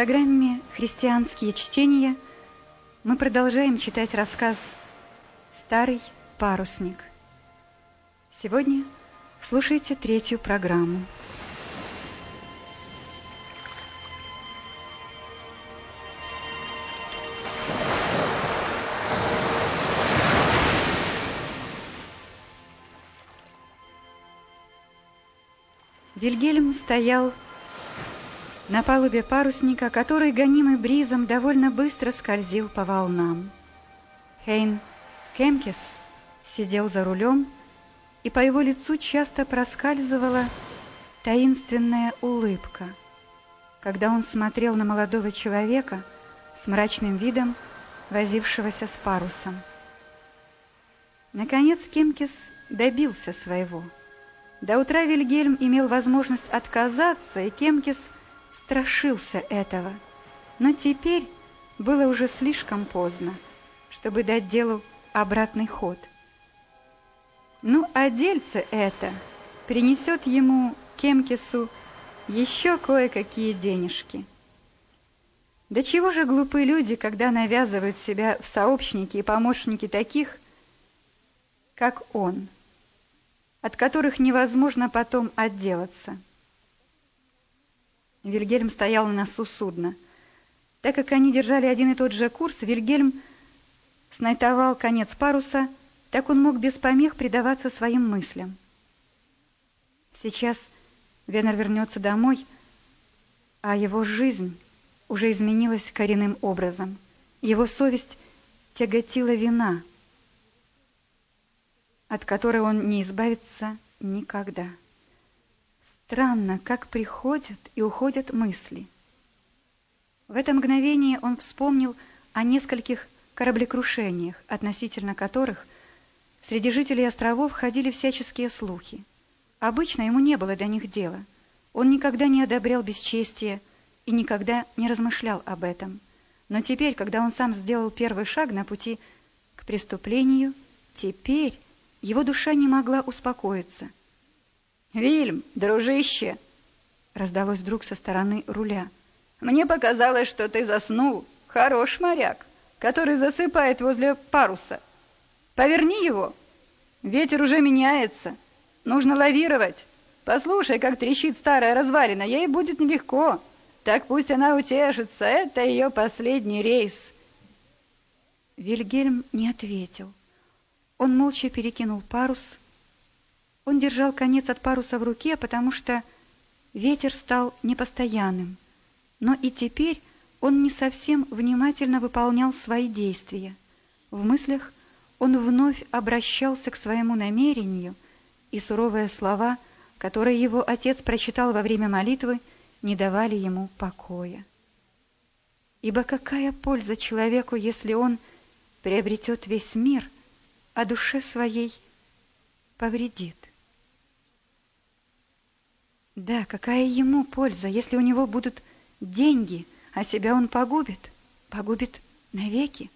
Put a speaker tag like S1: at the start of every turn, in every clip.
S1: программе «Христианские чтения» мы продолжаем читать рассказ «Старый парусник». Сегодня слушайте третью программу. Вильгельм стоял на палубе парусника, который, гонимый бризом, довольно быстро скользил по волнам. Хейн Кемкис сидел за рулем, и по его лицу часто проскальзывала таинственная улыбка, когда он смотрел на молодого человека с мрачным видом, возившегося с парусом. Наконец Кемкис добился своего. До утра Вильгельм имел возможность отказаться, и Кемкис – страшился этого, но теперь было уже слишком поздно, чтобы дать делу обратный ход. Ну, а дельце это принесет ему, Кемкису, еще кое-какие денежки. Да чего же глупы люди, когда навязывают себя в сообщники и помощники таких, как он, от которых невозможно потом отделаться. Вильгельм стоял на носу судна. Так как они держали один и тот же курс, Вильгельм снайтовал конец паруса, так он мог без помех предаваться своим мыслям. Сейчас Венер вернется домой, а его жизнь уже изменилась коренным образом. Его совесть тяготила вина, от которой он не избавится никогда. Странно, как приходят и уходят мысли. В это мгновение он вспомнил о нескольких кораблекрушениях, относительно которых среди жителей островов ходили всяческие слухи. Обычно ему не было до них дела. Он никогда не одобрял бесчестие и никогда не размышлял об этом. Но теперь, когда он сам сделал первый шаг на пути к преступлению, теперь его душа не могла успокоиться – «Вильм, дружище!» Раздалось вдруг со стороны руля. «Мне показалось, что ты заснул. Хорош моряк, который засыпает возле паруса. Поверни его. Ветер уже меняется. Нужно лавировать. Послушай, как трещит старая развалина. Ей будет нелегко. Так пусть она утешится. Это ее последний рейс». Вильгельм не ответил. Он молча перекинул парус, он держал конец от паруса в руке, потому что ветер стал непостоянным. Но и теперь он не совсем внимательно выполнял свои действия. В мыслях он вновь обращался к своему намерению, и суровые слова, которые его отец прочитал во время молитвы, не давали ему покоя. Ибо какая польза человеку, если он приобретет весь мир, а душе своей повредит? Да, какая ему польза, если у него будут деньги, а себя он погубит? Погубит навеки.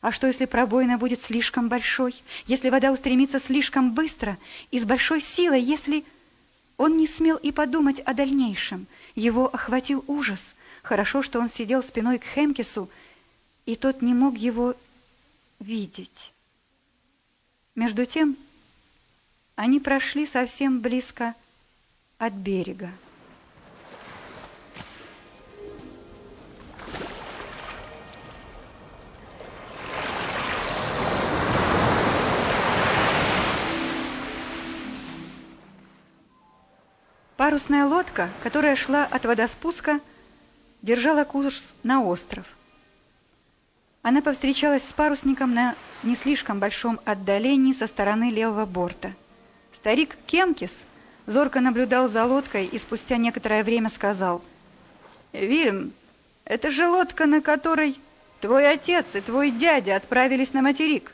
S1: А что, если пробоина будет слишком большой? Если вода устремится слишком быстро и с большой силой? Если... Он не смел и подумать о дальнейшем. Его охватил ужас. Хорошо, что он сидел спиной к Хемкису, и тот не мог его видеть. Между тем, они прошли совсем близко от берега. Парусная лодка, которая шла от водоспуска, держала курс на остров. Она повстречалась с парусником на не слишком большом отдалении со стороны левого борта. Старик Кемкис зорко наблюдал за лодкой и спустя некоторое время сказал, «Вильм, это же лодка, на которой твой отец и твой дядя отправились на материк».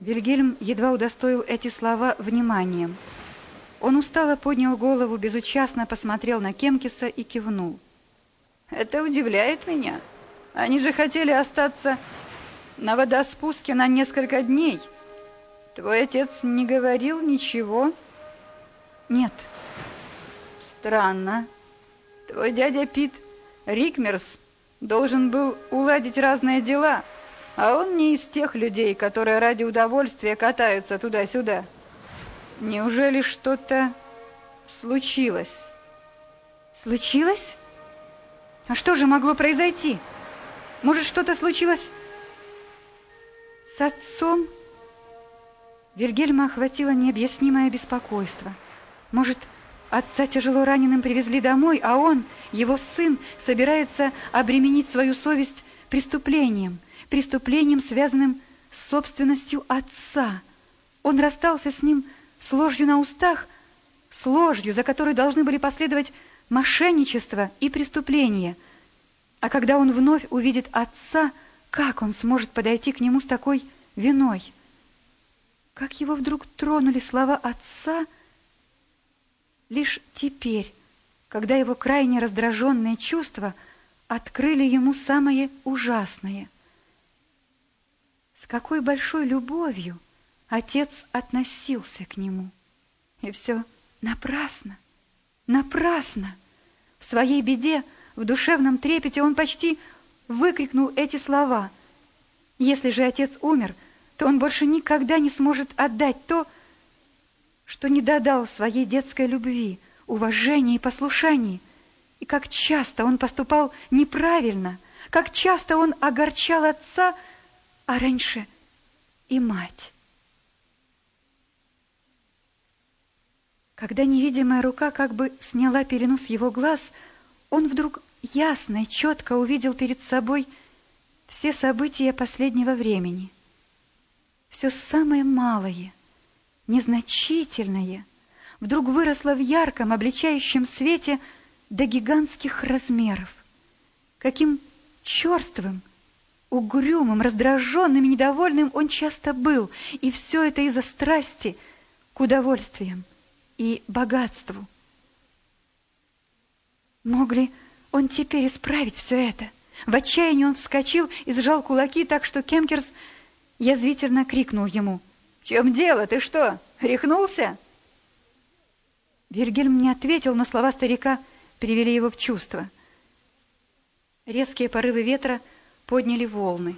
S1: Вильгельм едва удостоил эти слова вниманием. Он устало поднял голову, безучастно посмотрел на Кемкиса и кивнул. «Это удивляет меня. Они же хотели остаться на водоспуске на несколько дней». Твой отец не говорил ничего? Нет. Странно.
S2: Твой дядя Пит Рикмерс должен был уладить разные дела, а он не из тех людей, которые ради удовольствия катаются туда-сюда. Неужели что-то случилось?»
S1: «Случилось? А что же могло произойти? Может, что-то случилось с отцом?» Вильгельма охватило необъяснимое беспокойство. Может, отца тяжело раненым привезли домой, а он, его сын, собирается обременить свою совесть преступлением, преступлением, связанным с собственностью отца. Он расстался с ним с ложью на устах, с ложью, за которой должны были последовать мошенничество и преступление. А когда он вновь увидит отца, как он сможет подойти к нему с такой виной? Как его вдруг тронули слова отца лишь теперь, когда его крайне раздраженные чувства открыли ему самое ужасное. С какой большой любовью отец относился к нему. И все напрасно, напрасно. В своей беде, в душевном трепете он почти выкрикнул эти слова. Если же отец умер, то он больше никогда не сможет отдать то, что не додал своей детской любви, уважении и послушании. И как часто он поступал неправильно, как часто он огорчал отца, а раньше и мать. Когда невидимая рука как бы сняла пелену с его глаз, он вдруг ясно и четко увидел перед собой все события последнего времени — все самое малое, незначительное, вдруг выросло в ярком, обличающем свете до гигантских размеров. Каким черствым, угрюмым, раздраженным и недовольным он часто был, и все это из-за страсти к удовольствиям и богатству. Мог ли он теперь исправить все это? В отчаянии он вскочил и сжал кулаки так, что Кемкерс язвительно крикнул ему. «В чем дело? Ты что, рехнулся?» Вильгельм не ответил, но слова старика привели его в чувство. Резкие порывы ветра подняли волны.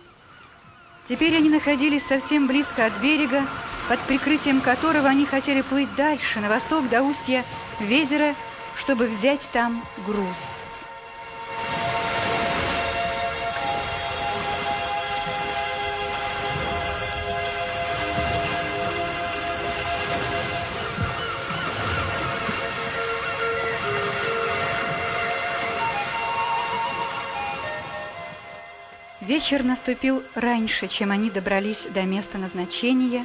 S1: Теперь они находились совсем близко от берега, под прикрытием которого они хотели плыть дальше, на восток до устья Везера, чтобы взять там груз. Вечер наступил раньше, чем они добрались до места назначения.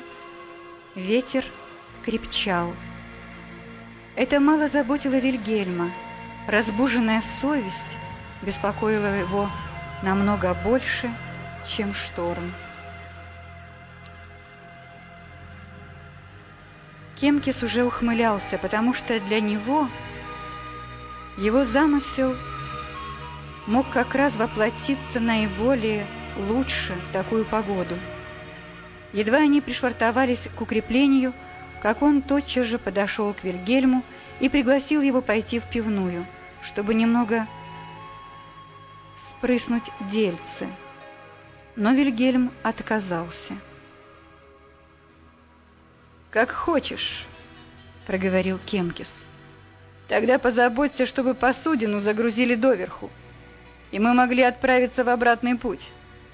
S1: Ветер крепчал. Это мало заботило Вильгельма. Разбуженная совесть беспокоила его намного больше, чем шторм. Кемкис уже ухмылялся, потому что для него его замысел – мог как раз воплотиться наиболее лучше в такую погоду. Едва они пришвартовались к укреплению, как он тотчас же подошел к Вильгельму и пригласил его пойти в пивную, чтобы немного спрыснуть дельцы. Но Вильгельм отказался. «Как хочешь», — проговорил Кемкис. «Тогда позаботься, чтобы посудину загрузили доверху и мы могли отправиться в обратный путь.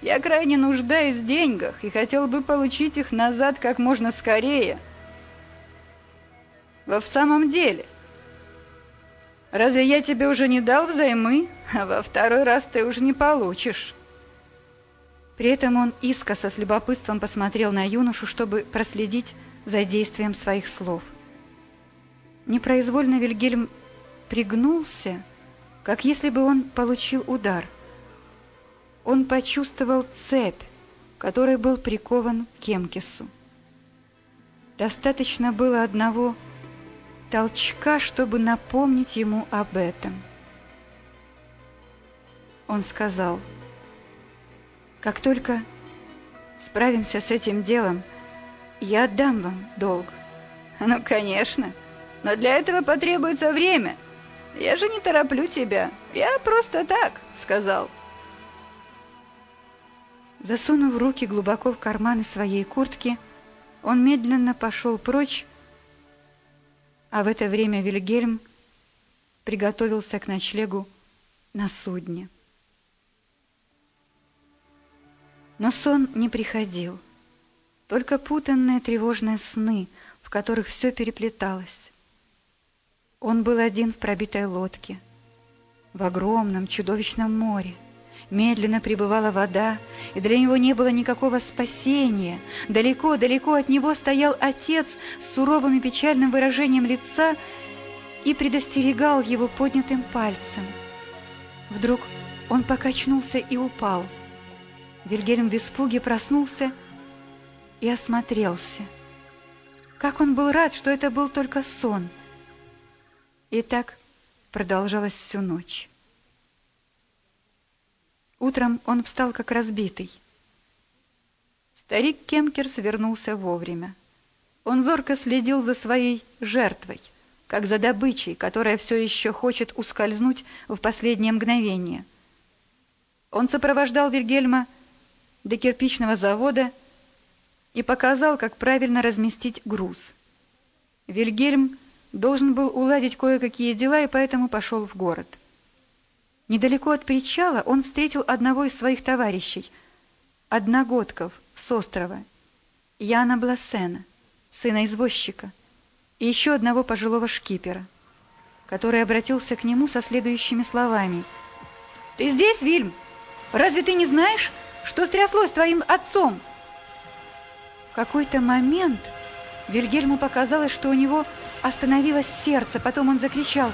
S1: Я крайне нуждаюсь в деньгах и хотел бы получить их назад как можно скорее. Во в самом деле, разве я тебе уже не дал взаймы, а во второй раз ты уже не получишь?» При этом он искоса с любопытством посмотрел на юношу, чтобы проследить за действием своих слов. Непроизвольно Вильгельм пригнулся как если бы он получил удар. Он почувствовал цепь, которой был прикован к Кемкису. Достаточно было одного толчка, чтобы напомнить ему об этом. Он сказал, «Как только справимся с этим делом, я отдам вам долг». «Ну, конечно, но для этого потребуется время»,
S2: Я же не тороплю тебя. Я просто так сказал.
S1: Засунув руки глубоко в карманы своей куртки, он медленно пошел прочь, а в это время Вильгельм приготовился к ночлегу на судне. Но сон не приходил, только путанные тревожные сны, в которых все переплеталось. Он был один в пробитой лодке, в огромном чудовищном море. Медленно прибывала вода, и для него не было никакого спасения. Далеко-далеко от него стоял отец с суровым и печальным выражением лица и предостерегал его поднятым пальцем. Вдруг он покачнулся и упал. Вильгельм в испуге проснулся и осмотрелся. Как он был рад, что это был только сон. И так продолжалось всю ночь. Утром он встал как разбитый. Старик Кемкерс вернулся вовремя. Он зорко следил за своей жертвой, как за добычей, которая все еще хочет ускользнуть в последнее мгновение. Он сопровождал Вильгельма до кирпичного завода и показал, как правильно разместить груз. Вильгельм должен был уладить кое-какие дела и поэтому пошел в город. Недалеко от причала он встретил одного из своих товарищей, одногодков с острова, Яна Бласена, сына извозчика, и еще одного пожилого шкипера, который обратился к нему со следующими словами. «Ты здесь, Вильм? Разве ты не знаешь, что стряслось с твоим отцом?» В какой-то момент Вильгельму показалось, что у него остановилось сердце, потом он закричал.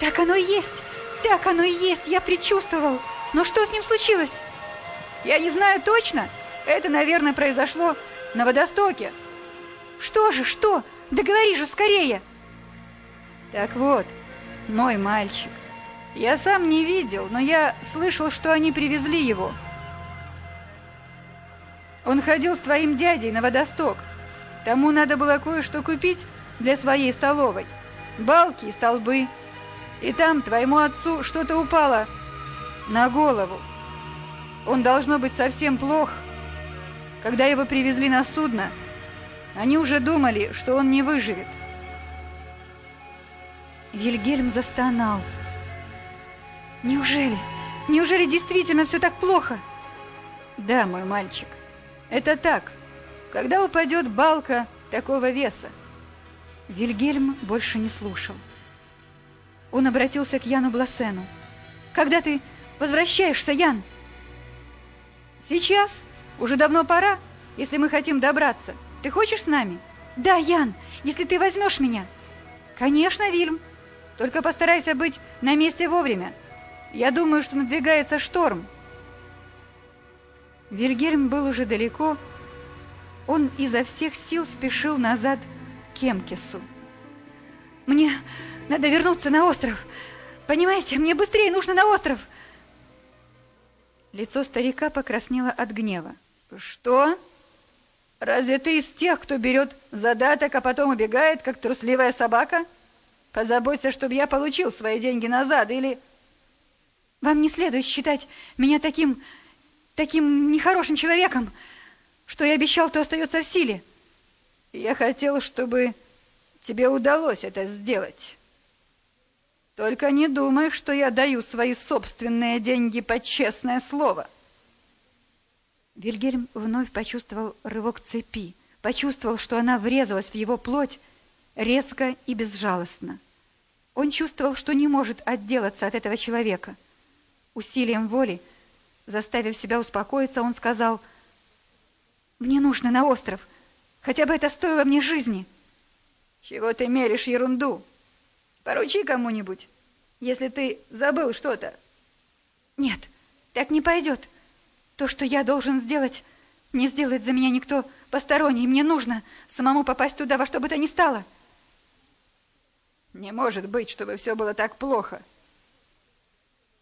S1: «Так оно и есть! Так оно и есть, я предчувствовал. Но что с ним случилось? Я не знаю точно. Это, наверное, произошло на водостоке. Что же, что? Да говори же скорее. Так вот, мой мальчик. Я сам не видел, но я слышал, что они привезли его. Он ходил с твоим дядей на водосток. Тому надо было кое-что купить для своей столовой. Балки и столбы. И там твоему отцу что-то упало на голову. Он должно быть совсем плох. Когда его привезли на судно, они уже думали, что он не выживет. Вильгельм застонал. Неужели? Неужели действительно все так плохо? Да, мой мальчик, это так. Когда упадет балка такого веса? Вильгельм больше не слушал. Он обратился к Яну Бласену. «Когда ты возвращаешься, Ян?» «Сейчас. Уже давно пора, если мы хотим добраться. Ты хочешь с нами?» «Да, Ян, если ты возьмешь меня». «Конечно, Вильм. Только постарайся быть на месте вовремя. Я думаю, что надвигается шторм». Вильгельм был уже далеко. Он изо всех сил спешил назад к Кемкесу. «Мне надо вернуться на остров. Понимаете, мне быстрее нужно на остров. Лицо старика покраснело от гнева. Что? Разве ты из тех, кто берет задаток, а потом убегает, как трусливая собака? Позаботься, чтобы я получил свои деньги назад, или... Вам не следует считать меня таким... таким нехорошим человеком. Что я обещал, то остается в силе. Я хотел, чтобы тебе удалось это сделать. Только не думай, что я даю свои собственные деньги под честное слово. Вильгельм вновь почувствовал рывок цепи, почувствовал, что она врезалась в его плоть резко и безжалостно. Он чувствовал, что не может отделаться от этого человека. Усилием воли, заставив себя успокоиться, он сказал, «Мне нужно на остров, хотя бы это стоило мне жизни». «Чего ты меришь ерунду?» Поручи кому-нибудь, если ты забыл что-то. Нет, так не пойдет. То, что я должен сделать, не сделает за меня никто посторонний. Мне нужно самому попасть туда во что бы то ни стало. Не может быть, чтобы все было так плохо.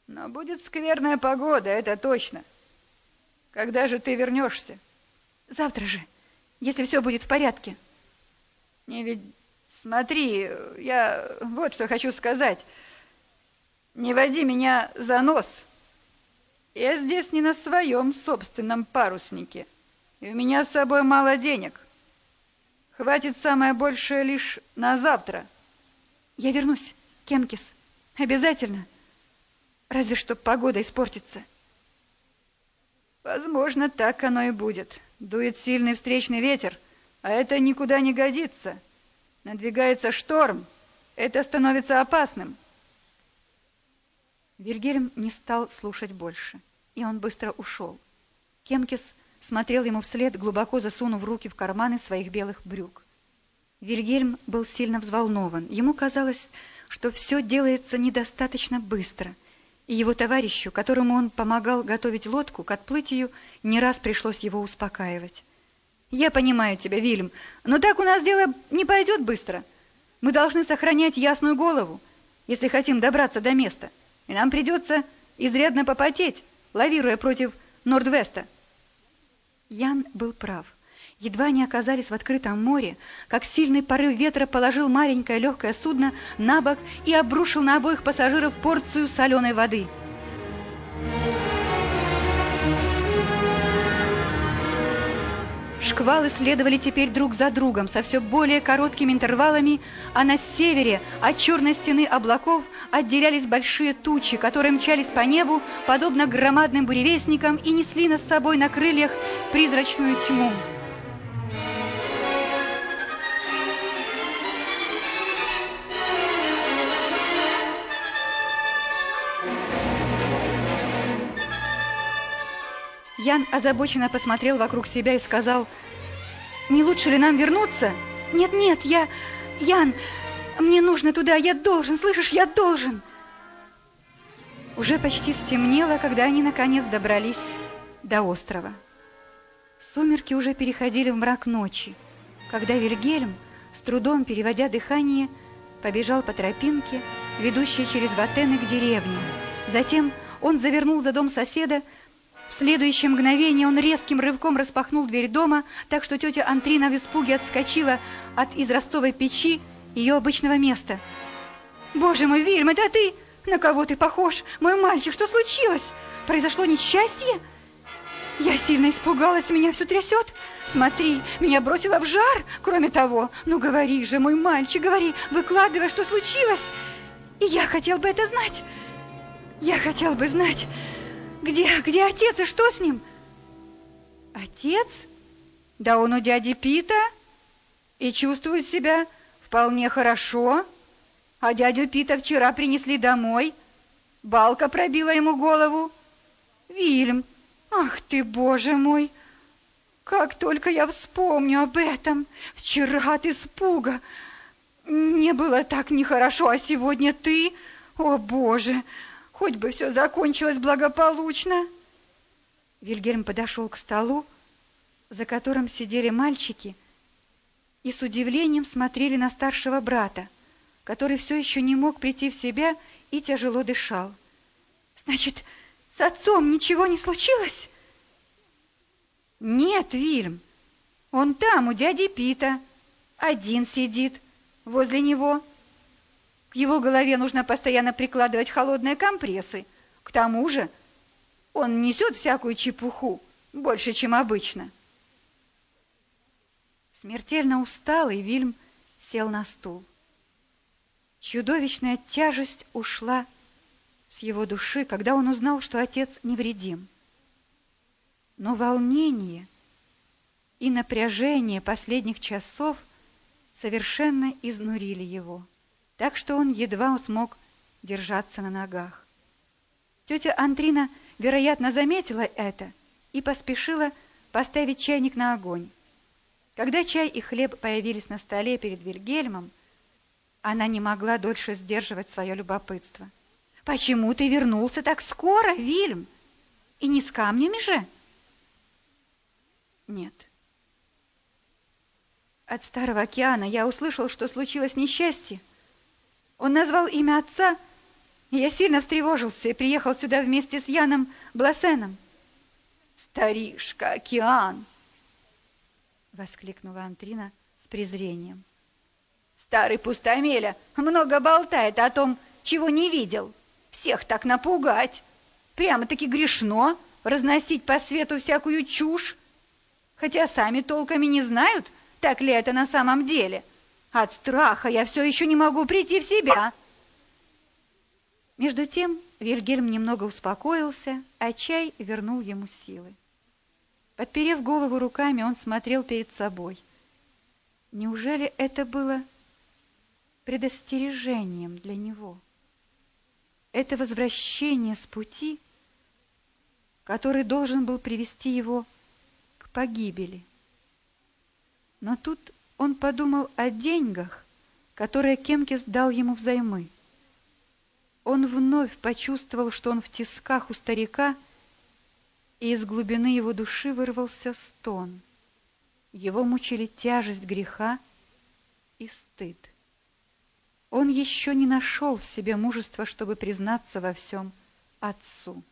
S1: Но будет скверная погода, это точно. Когда же ты вернешься? Завтра же, если все будет в порядке. Мне ведь
S2: Смотри, я вот что хочу сказать. Не води меня за нос. Я здесь не на своем собственном паруснике, и у меня с собой мало денег. Хватит самое большее лишь на завтра.
S1: Я вернусь, Кенкис, обязательно. Разве что погода испортится.
S2: Возможно, так оно и будет. Дует сильный встречный ветер, а это никуда не годится. Надвигается шторм. Это становится опасным.
S1: Вильгельм не стал слушать больше, и он быстро ушел. Кемкис смотрел ему вслед, глубоко засунув руки в карманы своих белых брюк. Вильгельм был сильно взволнован. Ему казалось, что все делается недостаточно быстро, и его товарищу, которому он помогал готовить лодку к отплытию, не раз пришлось его успокаивать.
S2: Я понимаю тебя, Вильям, но так у нас дело не пойдет быстро. Мы должны сохранять ясную голову, если хотим добраться до места. И нам придется изрядно попотеть, лавируя против Нордвеста.
S1: Ян был прав. Едва они оказались в открытом море, как сильный порыв ветра положил маленькое легкое судно на бок и обрушил на обоих пассажиров порцию соленой воды. Шквалы следовали теперь друг за другом со все более короткими интервалами, а на севере от черной стены облаков отделялись большие тучи, которые мчались по небу, подобно громадным буревестникам, и несли нас с собой на крыльях призрачную тьму. Ян озабоченно посмотрел вокруг себя и сказал, «Не лучше ли нам вернуться?» «Нет-нет, я... Ян, мне нужно туда, я должен, слышишь, я должен!» Уже почти стемнело, когда они наконец добрались до острова. Сумерки уже переходили в мрак ночи, когда Вильгельм, с трудом переводя дыхание, побежал по тропинке, ведущей через Ватены к деревне. Затем он завернул за дом соседа, следующее мгновение он резким рывком распахнул дверь дома, так что тетя Антрина в испуге отскочила от израстовой печи ее обычного места. «Боже мой, Вильм, это ты? На кого ты похож? Мой мальчик, что случилось? Произошло несчастье?» Я сильно испугалась, меня все трясет. Смотри, меня бросило в жар. Кроме того, ну говори же, мой мальчик, говори, выкладывай, что случилось. И я хотел бы это знать. Я хотел бы знать. Где, где отец и что с ним? Отец? Да он у дяди Пита и чувствует себя вполне хорошо. А дядю Пита вчера принесли домой. Балка пробила ему голову. Вильм, ах ты, боже мой! Как только я вспомню об этом, вчера от испуга. Не было так нехорошо, а сегодня ты... О, боже! Хоть бы все закончилось благополучно. Вильгельм подошел к столу, за которым сидели мальчики, и с удивлением смотрели на старшего брата, который все еще не мог прийти в себя и тяжело дышал. «Значит, с отцом ничего не случилось?» «Нет, Вильм, он там, у дяди Пита, один сидит возле него». Его голове нужно постоянно прикладывать холодные компрессы. К тому же он несет всякую чепуху, больше, чем обычно. Смертельно усталый Вильм сел на стул. Чудовищная тяжесть ушла с его души, когда он узнал, что отец невредим. Но волнение и напряжение последних часов совершенно изнурили его так что он едва смог держаться на ногах. Тетя Антрина, вероятно, заметила это и поспешила поставить чайник на огонь. Когда чай и хлеб появились на столе перед Вильгельмом, она не могла дольше сдерживать свое любопытство. «Почему ты вернулся так скоро, Вильм? И не с камнями же?» «Нет». От Старого океана я услышал, что случилось несчастье, он назвал имя отца, и я сильно встревожился и приехал сюда вместе с Яном Бласеном. «Старишка, океан!» — воскликнула Антрина с презрением.
S2: Старый пустомеля много болтает о том, чего не видел. Всех так напугать. Прямо-таки грешно разносить по свету всякую чушь. Хотя сами толками не знают, так ли это на самом деле. От страха я все еще не могу прийти в себя.
S1: Между тем Вильгельм немного успокоился, а чай вернул ему силы. Подперев голову руками, он смотрел перед собой. Неужели это было предостережением для него? Это возвращение с пути, который должен был привести его к погибели. Но тут он подумал о деньгах, которые Кемкис дал ему взаймы. Он вновь почувствовал, что он в тисках у старика, и из глубины его души вырвался стон. Его мучили тяжесть греха и стыд. Он еще не нашел в себе мужества, чтобы признаться во всем отцу.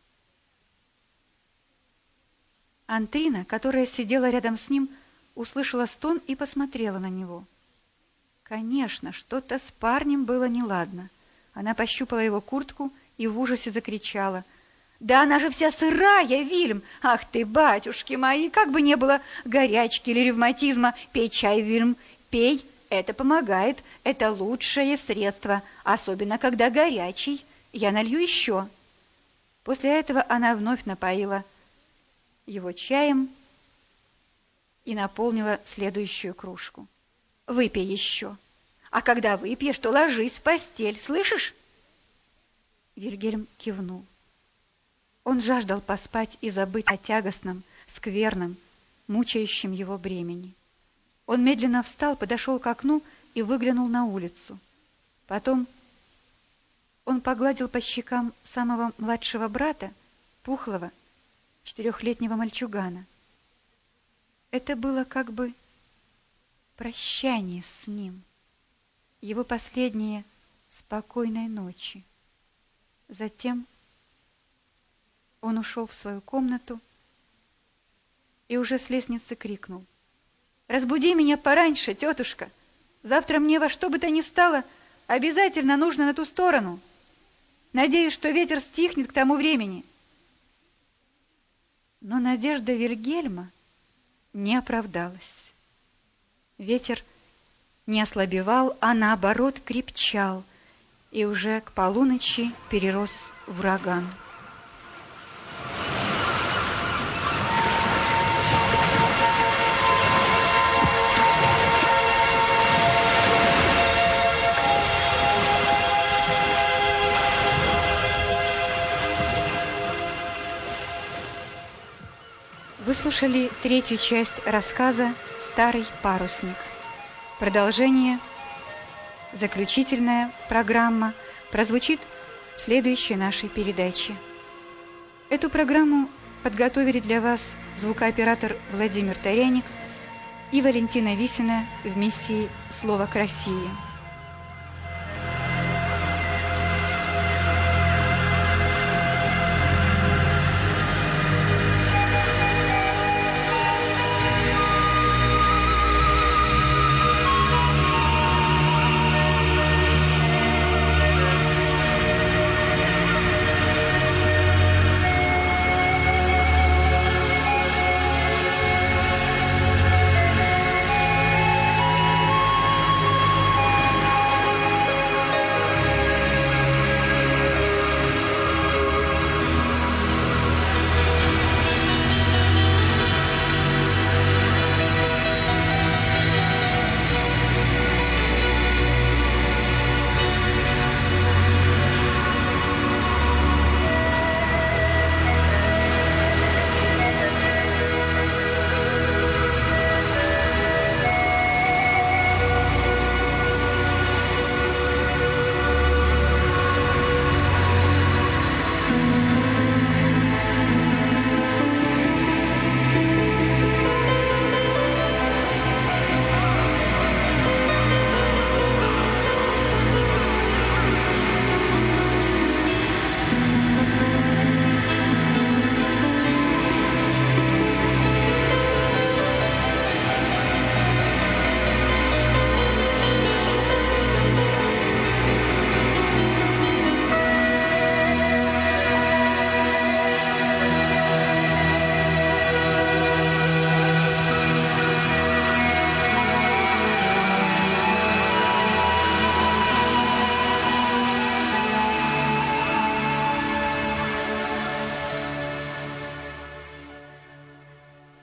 S1: Антрина, которая сидела рядом с ним, услышала стон и посмотрела на него. Конечно, что-то с парнем было неладно. Она пощупала его куртку и в ужасе закричала. «Да она же вся сырая, Вильм! Ах ты, батюшки мои, как бы не было горячки или ревматизма! Пей чай, Вильм, пей, это помогает, это лучшее средство, особенно когда горячий. Я налью еще». После этого она вновь напоила его чаем и наполнила следующую кружку. «Выпей еще». А когда выпьешь, то ложись в постель, слышишь?» Вильгельм кивнул. Он жаждал поспать и забыть о тягостном, скверном, мучающем его бремени. Он медленно встал, подошел к окну и выглянул на улицу. Потом он погладил по щекам самого младшего брата, пухлого, четырехлетнего мальчугана. Это было как бы прощание с ним его последние спокойной ночи. Затем он ушел в свою комнату и уже с лестницы крикнул. «Разбуди меня пораньше, тетушка! Завтра мне во что бы то ни стало обязательно нужно на ту сторону. Надеюсь, что ветер стихнет к тому времени». Но надежда Вильгельма не оправдалась. Ветер не ослабевал, а наоборот крепчал, и уже к полуночи перерос в ураган. Вы слушали третью часть рассказа «Старый парусник». Продолжение, заключительная программа прозвучит в следующей нашей передаче. Эту программу подготовили для вас звукооператор Владимир Таряник и Валентина Висина в миссии «Слово к России».